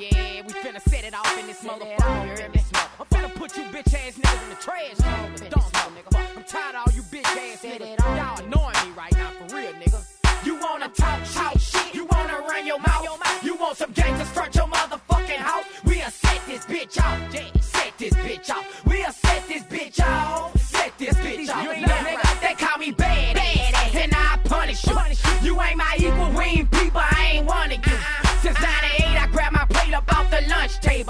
Yeah, we finna set it off in this motherfucker. You heard me? I'm finna put you bitch ass niggas in the trash. can with the dump, nigga. I'm tired of all you bitch ass niggas. Y'all annoying me right now, for real, nigga. You wanna talk, talk shit. You wanna run your mouth. You want some gangsters front your motherfucking house. We'll set this bitch off. Yeah, set this bitch off. We'll set this bitch off. Set this bitch off. You ain't Look, nigga, they call me bad ass, and I punish you. You ain't my equal,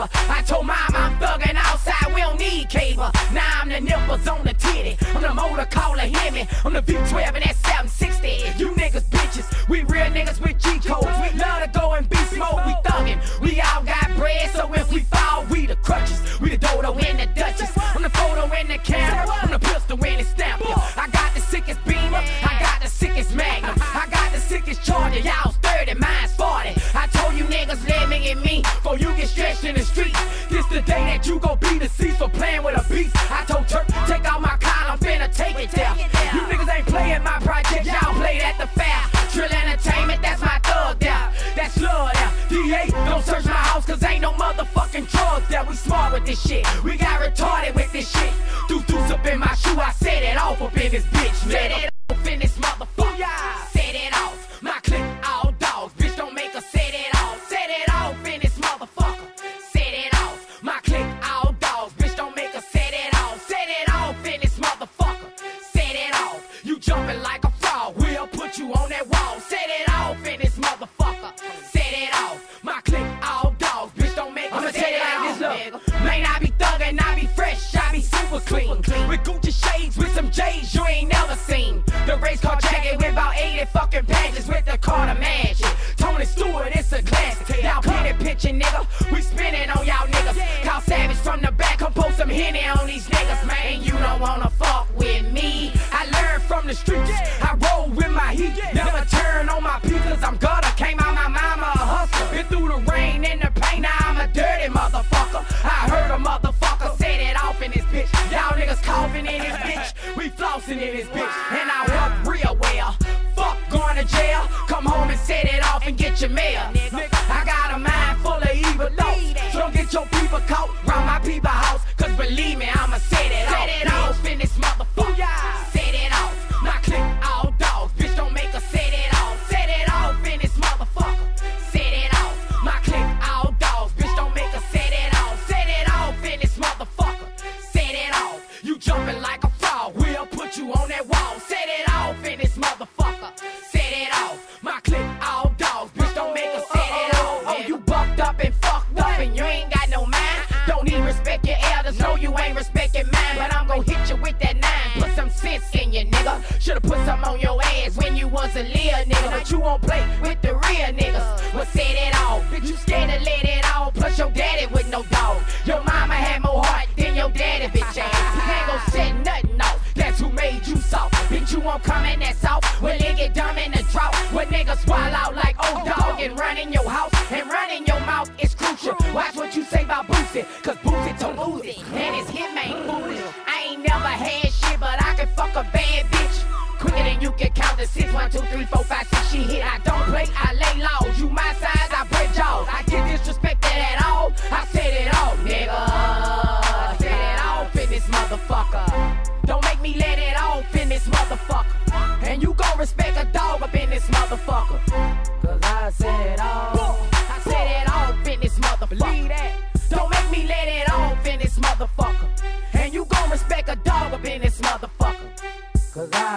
table. I told mom I'm thugging outside, we don't need cable. Now I'm the nipples on the titty. I'm the motor caller Hemi. I'm the V12 and that 760. The. This the day that you gon' be deceased for playing with a beast. I told Turk, take out my collar, I'm finna take it down. You niggas ain't playing my project, y'all played at the fair. Trill Entertainment, that's my thug there. That's love there. DA, don't search my house, cause ain't no motherfucking drugs there. We smart with this shit. We got retarded with this shit. Deuce deuce up in my shoe, I set it off up in this bitch. Set it You jumping like a frog. We'll put you on that wall. Set it off in this motherfucker. Set it off. My click, all dogs. Bitch, don't make I'ma set tell you it like this, look. Man, I be thuggin', I be fresh, I be super clean. With Gucci shades, with some J's you ain't never seen. The race car jacket with about 80 fucking badges with the Carter Magic. Tony Stewart, it's a classic. Y'all penny pitching, nigga. We spinning on y'all niggas. Call Savage from the back, come post some Henny on these niggas, man. You don't wanna fuck with me. I the streets. I roll with my heat. Never turn on my P, cause I'm gutter. Came out my mama a hustler. Been through the rain and the pain, now I'm a dirty motherfucker. I heard a motherfucker set it off in this bitch. Y'all niggas coughing in this bitch. We flossing in this bitch. And I work real well. Fuck going to jail. Come home and set it off and get your mail. Nigga, Should've put some on your ass when you was a little nigga. But you won't play with the real niggas. Well, set it off. Bitch, you scared to let it all. Plus your daddy with no dog. Your mama had more heart than your daddy, bitch ass. He ain't gon' set nothing off. That's who made you soft. Bitch, you won't come in that soft. Well, it get dumb in the drought. When niggas swallow like old dog and run in your house. And run in your mouth is crucial. Watch what you say about Boosie. Cause Boosie to Boosie. And his him ain't foolish. I ain't never had shit, but I can fuck a bad bitch. Quicker than you can count to six, one, two, three, four, five, six. She hit. I don't play, I lay low. You my size, I break jaws. I get disrespected at all. I set it off, nigga. Set it off in motherfucker. Don't make me let it off in motherfucker. And you gon' respect a dog up in this motherfucker. Cause I set it off. I set it off in this motherfucker. Believe that. Don't make me let it off in motherfucker.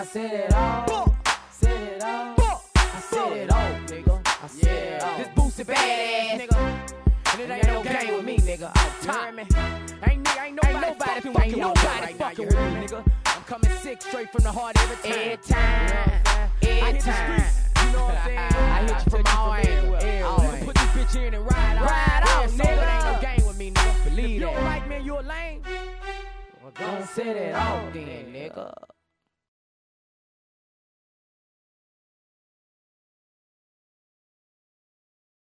I set it off. Set it off. I set it off, nigga. I set it off. This Boosie badass, nigga. And it ain't no game with me, nigga. I'm tired, man. Ain't, ain't nobody, ain't nobody fucking, ain't nobody fucking with me, nigga. I'm coming sick straight from the heart every time. Every time. Every time. You know what I'm saying? I hit you from all angles. Put this bitch in and ride out. Ride out, nigga. Ain't no game with me, nigga. Believe that. If you don't like me, you a lame. Well, gon' set it off then, nigga.